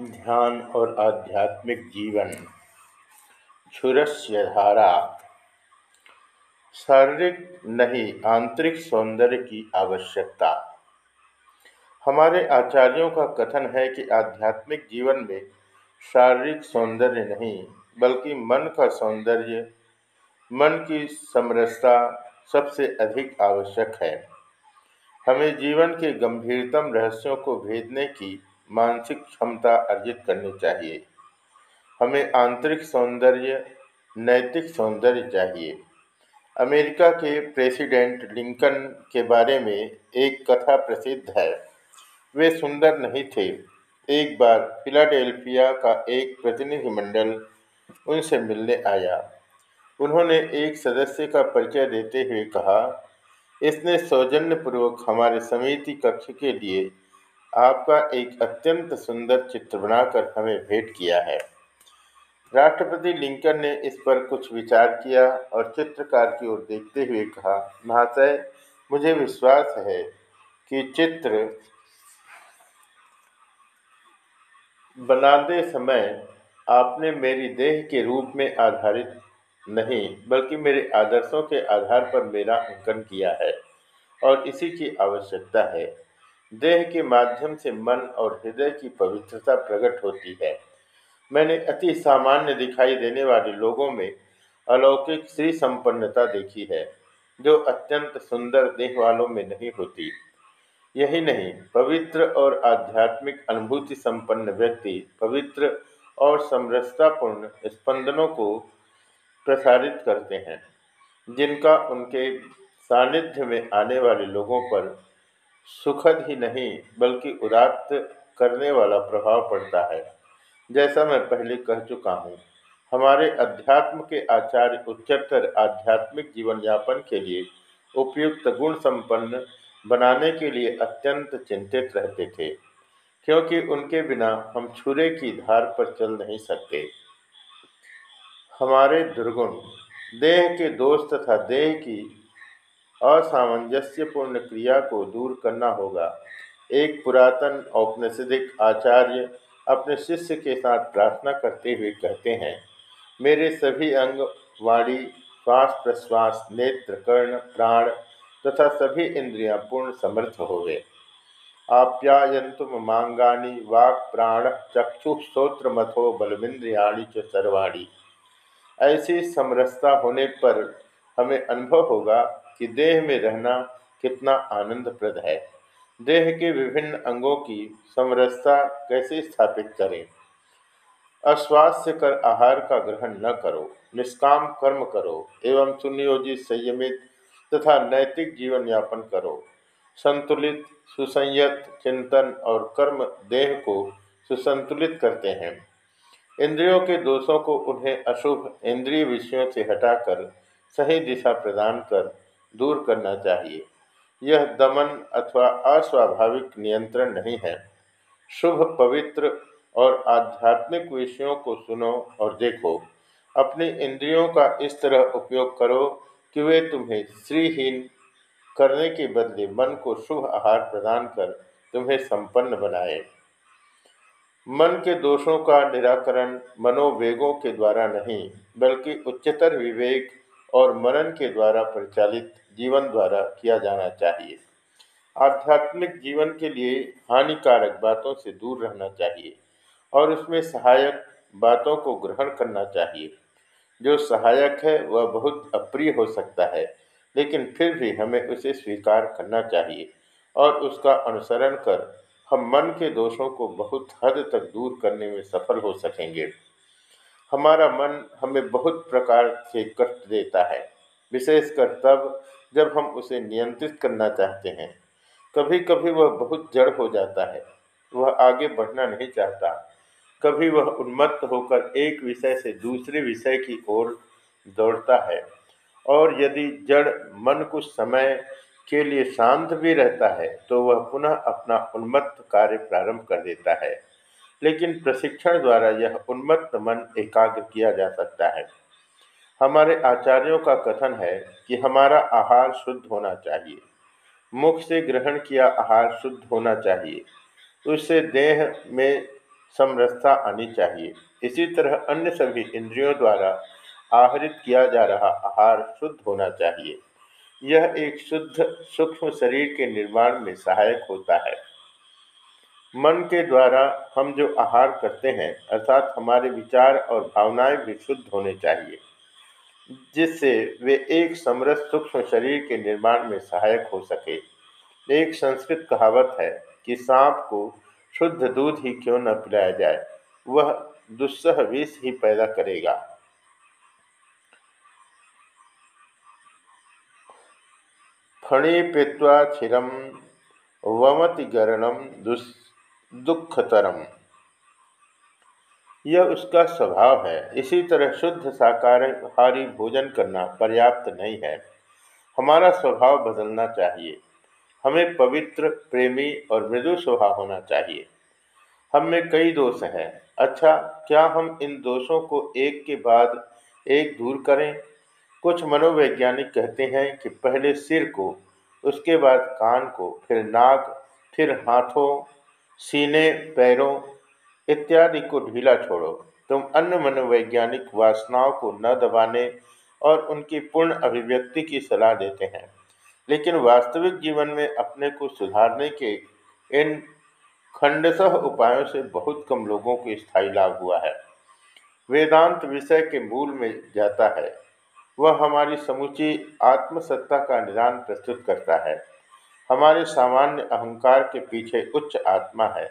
ध्यान और आध्यात्मिक जीवन। क्षुरस्य धारा। शारीरिक नहीं, आंतरिक सौंदर्य की आवश्यकता। हमारे आचार्यों का कथन है कि आध्यात्मिक जीवन में शारीरिक सौंदर्य नहीं, बल्कि मन का सौंदर्य, मन की समरसता सबसे अधिक आवश्यक है। हमें जीवन के गंभीरतम रहस्यों को भेदने की मानसिक क्षमता अर्जित करनी चाहिए। हमें आंतरिक सौंदर्य, नैतिक सौंदर्य चाहिए। अमेरिका के प्रेसिडेंट लिंकन के बारे में एक कथा प्रसिद्ध है। वे सुंदर नहीं थे। एक बार फिलाडेल्फिया का एक प्रतिनिधिमंडल उनसे मिलने आया। उन्होंने एक सदस्य का परिचय देते हुए कहा, इसने सौजन्यपूर्वक हमारे समिति कक्ष के लिए आपका एक अत्यंत सुंदर चित्र बनाकर हमें भेंट किया है। राष्ट्रपति लिंकन ने इस पर कुछ विचार किया और चित्रकार की ओर देखते हुए कहा, महाशय, मुझे विश्वास है कि चित्र बनाते समय आपने मेरी देह के रूप में आधारित नहीं, बल्कि मेरे आदर्शों के आधार पर मेरा अंकन किया है और इसी की आवश्यकता है। देह के माध्यम से मन और हृदय की पवित्रता प्रकट होती है। मैंने अति सामान्य दिखाई देने वाले लोगों में अलौकिक श्री संपन्नता देखी है, जो अत्यंत सुंदर देह वालों में नहीं होती। यही नहीं, पवित्र और आध्यात्मिक अनुभूति संपन्न व्यक्ति पवित्र और समरसतापूर्ण स्पंदनों को प्रसारित करते हैं, जिनका उनके सानिध्य में आने वाले लोगों पर सुखद ही नहीं, बल्कि उदात्त करने वाला प्रभाव पड़ता है। जैसा मैं पहले कह चुका हूँ, हमारे अध्यात्म के आचार्य उच्चतर आध्यात्मिक जीवन यापन के लिए उपयुक्त गुण संपन्न बनाने के लिए अत्यंत चिंतित रहते थे, क्योंकि उनके बिना हम छुरे की धार पर चल नहीं सकते। हमारे दुर्गुण, देह के दोष तथा देह की असामंजस्यपूर्ण क्रिया को दूर करना होगा। एक पुरातन औपनिषदिक आचार्य अपने शिष्य के साथ प्रार्थना करते हुए कहते हैं, मेरे सभी अंग, वाणी, श्वास प्रश्वास, नेत्र, कर्ण, प्राण तथा सभी इंद्रियाँ पूर्ण समर्थ हो गए आप्यायंतुम मांगानी वाक, प्राण, चक्षु स्त्रोत्र मथो बलमिंद्रियाणी च सर्वाणी। ऐसी समरसता होने पर हमें अनुभव होगा कि देह में रहना कितना आनंदप्रद है। देह के विभिन्न अंगों की समरसता कैसे स्थापित करें? अस्वास्थ्य कर आहार का ग्रहण न करो, निष्काम कर्म करो, एवं सुनियोजित संयमित तथा नैतिक जीवन यापन करो। संतुलित, सुसंयत, चिंतन और कर्म देह को सुसंतुलित करते हैं। इंद्रियों के दोषों को उन्हें अशुभ इंद्रिय विषयों से हटाकर सही दिशा प्रदान कर दूर करना चाहिए। यह दमन अथवा अस्वाभाविक नियंत्रण नहीं है। शुभ, पवित्र और आध्यात्मिक विषयों को सुनो और देखो। अपने इंद्रियों का इस तरह उपयोग करो कि वे तुम्हें श्रीहीन करने के बदले मन को शुभ आहार प्रदान कर तुम्हें संपन्न बनाए। मन के दोषों का निराकरण मनोवेगों के द्वारा नहीं, बल्कि उच्चतर विवेक और मनन के द्वारा परिचालित जीवन द्वारा किया जाना चाहिए। आध्यात्मिक जीवन के लिए हानिकारक बातों से दूर रहना चाहिए और उसमें सहायक बातों को ग्रहण करना चाहिए। जो सहायक है, वह बहुत अप्रिय हो सकता है, लेकिन फिर भी हमें उसे स्वीकार करना चाहिए और उसका अनुसरण कर हम मन के दोषों को बहुत हद तक दूर करने में सफल हो सकेंगे। हमारा मन हमें बहुत प्रकार से कष्ट देता है। विशेषकर तब जब हम उसे नियंत्रित करना चाहते हैं। कभी कभी वह बहुत जड़ हो जाता है। वह आगे बढ़ना नहीं चाहता। कभी वह उन्मत्त होकर एक विषय से दूसरे विषय की ओर दौड़ता है। और यदि जड़ मन कुछ समय के लिए शांत भी रहता है तो वह पुनः अपना उन्मत्त कार्य प्रारंभ कर देता है। लेकिन प्रशिक्षण द्वारा यह उन्मत्त मन एकाग्र किया जा सकता है। हमारे आचार्यों का कथन है कि हमारा आहार शुद्ध होना चाहिए। मुख से ग्रहण किया आहार शुद्ध होना चाहिए। उससे देह में समरसता आनी चाहिए। इसी तरह अन्य सभी इंद्रियों द्वारा आहरित किया जा रहा आहार शुद्ध होना चाहिए। यह एक शुद्ध, सूक्ष्म शरीर के निर्माण में सहायक होता है। मन के द्वारा हम जो आहार करते हैं, अर्थात हमारे विचार और भावनाएँ भी शुद्ध होने चाहिए, जिससे वे एक समृद्ध सूक्ष्म शरीर के निर्माण में सहायक हो सके। एक संस्कृत कहावत है कि सांप को शुद्ध दूध ही क्यों न पिलाया जाए, वह दुस्सह विष ही पैदा करेगा। फणी पीवा क्षीरम वमति गरणम दुस् दुखतरम। यह उसका स्वभाव है। इसी तरह शुद्ध शाकाहारी भोजन करना पर्याप्त नहीं है। हमारा स्वभाव बदलना चाहिए। हमें पवित्र, प्रेमी और मृदु स्वभाव होना चाहिए। हम में कई दोष हैं। अच्छा क्या हम इन दोषों को एक के बाद एक दूर करें? कुछ मनोवैज्ञानिक कहते हैं कि पहले सिर को, उसके बाद कान को, फिर नाक, फिर हाथों सीने, पैरों इत्यादि को ढीला छोड़ो। तुम अन्य मनोवैज्ञानिक वासनाओं को न दबाने और उनकी पूर्ण अभिव्यक्ति की सलाह देते हैं। लेकिन वास्तविक जीवन में अपने को सुधारने के इन खंडसह उपायों से बहुत कम लोगों को स्थायी लाभ हुआ है। वेदांत विषय के मूल में जाता है। वह हमारी समूची आत्मसत्ता का निदान प्रस्तुत करता है। हमारे सामान्य अहंकार के पीछे उच्च आत्मा है,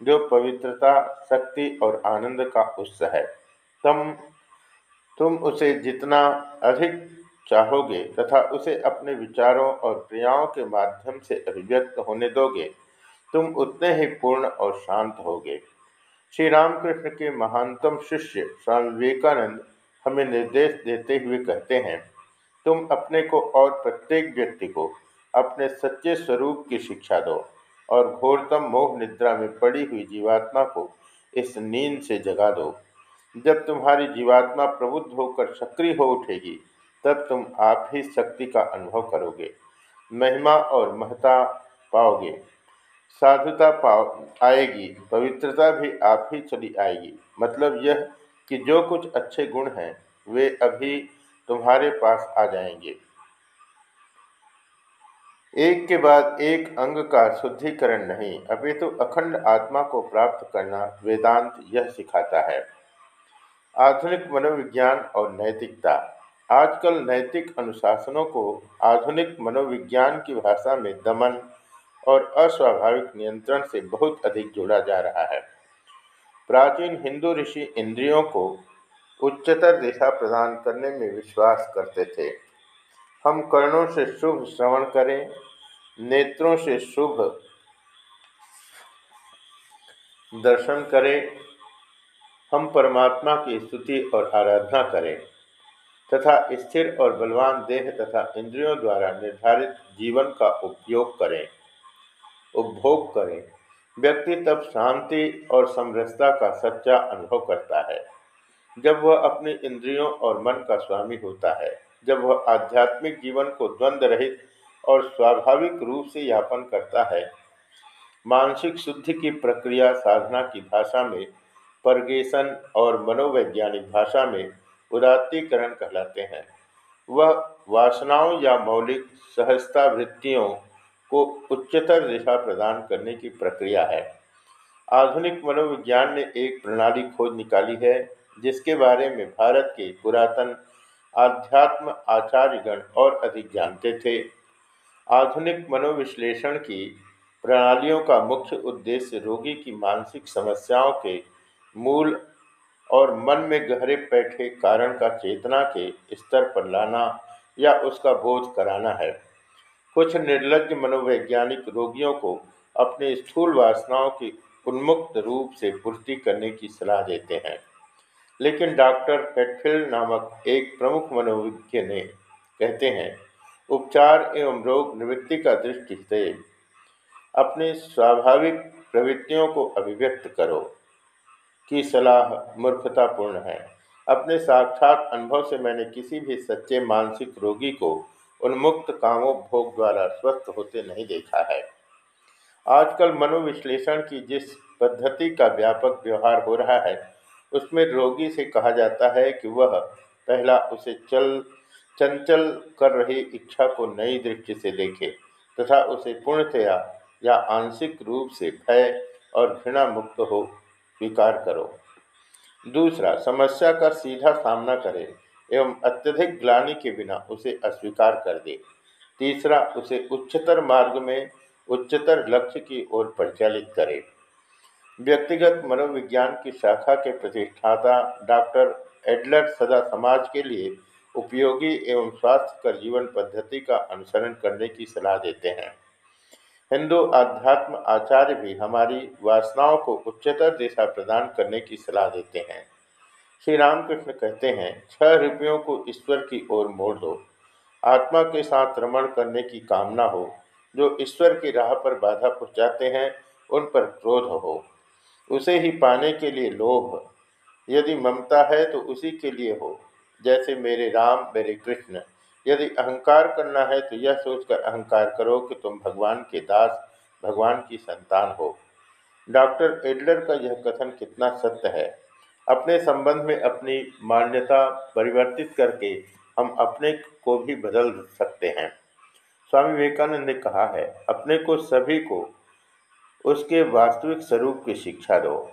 जो पवित्रता, शक्ति और आनंद का उत्स है। तुम तुम उसे जितना अधिक चाहोगे तथा उसे अपने विचारों और क्रियाओं के माध्यम से अभिव्यक्त होने दोगे, तुम उतने ही पूर्ण और शांत होगे। श्री रामकृष्ण के महानतम शिष्य स्वामी विवेकानंद हमें निर्देश देते हुए कहते हैं, तुम अपने को और प्रत्येक व्यक्ति को अपने सच्चे स्वरूप की शिक्षा दो और घोरतम मोह निद्रा में पड़ी हुई जीवात्मा को इस नींद से जगा दो। जब तुम्हारी जीवात्मा प्रबुद्ध होकर सक्रिय हो उठेगी, तब तुम आप ही शक्ति का अनुभव करोगे। महिमा और महता पाओगे। साधुता पाओ, आएगी। पवित्रता भी आप ही चली आएगी। मतलब यह कि जो कुछ अच्छे गुण हैं, वे अभी तुम्हारे पास आ जाएँगे। एक के बाद एक अंग का शुद्धिकरण नहीं, अपितु तो अखंड आत्मा को प्राप्त करना वेदांत यह सिखाता है। आधुनिक मनोविज्ञान और नैतिकता। आजकल नैतिक अनुशासनों को आधुनिक मनोविज्ञान की भाषा में दमन और अस्वाभाविक नियंत्रण से बहुत अधिक जोड़ा जा रहा है। प्राचीन हिंदू ऋषि इंद्रियों को उच्चतर दिशा प्रदान करने में विश्वास करते थे। हम कर्णों से शुभ श्रवण करें, नेत्रों से शुभ दर्शन करें, हम परमात्मा की स्तुति और आराधना करें, तथा स्थिर और बलवान देह तथा इंद्रियों द्वारा निर्धारित जीवन का उपयोग करें, उपभोग करें। व्यक्ति तब शांति और समरसता का सच्चा अनुभव करता है, जब वह अपने इंद्रियों और मन का स्वामी होता है। जब वह आध्यात्मिक जीवन को द्वंद्व रहित और स्वाभाविक रूप से यापन करता है, मानसिक शुद्धि की प्रक्रिया साधना की भाषा में परगेशन और मनोवैज्ञानिक भाषा में उदात्तीकरण कहलाते हैं। वह वासनाओं या मौलिक सहजता वृत्तियों को उच्चतर दिशा प्रदान करने की प्रक्रिया है। आधुनिक मनोविज्ञान ने एक प्रणाली खोज निकाली है, जिसके बारे में भारत के पुरातन आध्यात्म आचार्यगण और अधिक जानते थे। आधुनिक मनोविश्लेषण की प्रणालियों का मुख्य उद्देश्य रोगी की मानसिक समस्याओं के मूल और मन में गहरे बैठे कारण का चेतना के स्तर पर लाना या उसका बोध कराना है। कुछ निर्लज मनोवैज्ञानिक रोगियों को अपने स्थूल वासनाओं की उन्मुक्त रूप से पूर्ति करने की सलाह देते हैं। लेकिन डॉक्टर हेटफील्ड नामक एक प्रमुख मनोविज्ञ ने कहते हैं, उपचार एवं रोग निवृत्ति का दृष्टि से अपने स्वाभाविक प्रवृत्तियों को अभिव्यक्त करो, की सलाह मूर्खतापूर्ण है। अपने साक्षात अनुभव से मैंने किसी भी सच्चे मानसिक रोगी को उन्मुक्त कामोपभोग द्वारा स्वस्थ होते नहीं देखा है। आजकल मनोविश्लेषण की जिस पद्धति का व्यापक व्यवहार हो रहा है उसमें रोगी से कहा जाता है कि वह पहला उसे चल, चंचल कर रही इच्छा को नई दृष्टि से देखे तथा उसे पूर्णतया या आंशिक रूप से भय और घृणा मुक्त हो, स्वीकार करो। दूसरा, समस्या का सीधा सामना करे एवं अत्यधिक ग्लानि के बिना उसे अस्वीकार कर दे। तीसरा, उसे उच्चतर मार्ग में उच्चतर लक्ष्य की ओर परिचालित करे। व्यक्तिगत मनोविज्ञान की शाखा के प्रतिष्ठाता डॉक्टर एडलर सदा समाज के लिए उपयोगी एवं स्वास्थ्यकर जीवन पद्धति का अनुसरण करने की सलाह देते हैं। हिंदू आध्यात्म आचार्य भी हमारी वासनाओं को उच्चतर दिशा प्रदान करने की सलाह देते हैं। श्री रामकृष्ण कहते हैं, छह रुपयों को ईश्वर की ओर मोड़ दो। आत्मा के साथ रमण करने की कामना हो, जो ईश्वर की राह पर बाधा पहुँचाते हैं, उन पर क्रोध हो। उसे ही पाने के लिए लोभ। यदि ममता है तो उसी के लिए हो, जैसे मेरे राम, मेरे कृष्ण। यदि अहंकार करना है तो यह सोचकर अहंकार करो कि तुम भगवान के दास, भगवान की संतान हो। डॉक्टर एडलर का यह कथन कितना सत्य है। अपने संबंध में अपनी मान्यता परिवर्तित करके हम अपने को भी बदल सकते हैं। स्वामी विवेकानंद ने कहा है, अपने को सभी को उसके वास्तविक स्वरूप की शिक्षा दो।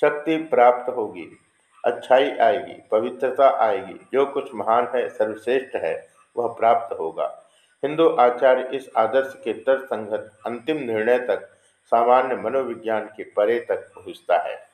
शक्ति प्राप्त होगी, अच्छाई आएगी, पवित्रता आएगी, जो कुछ महान है, सर्वश्रेष्ठ है, वह प्राप्त होगा। हिंदू आचार्य इस आदर्श के तर्कसंगत अंतिम निर्णय तक सामान्य मनोविज्ञान के परे तक पहुँचता है।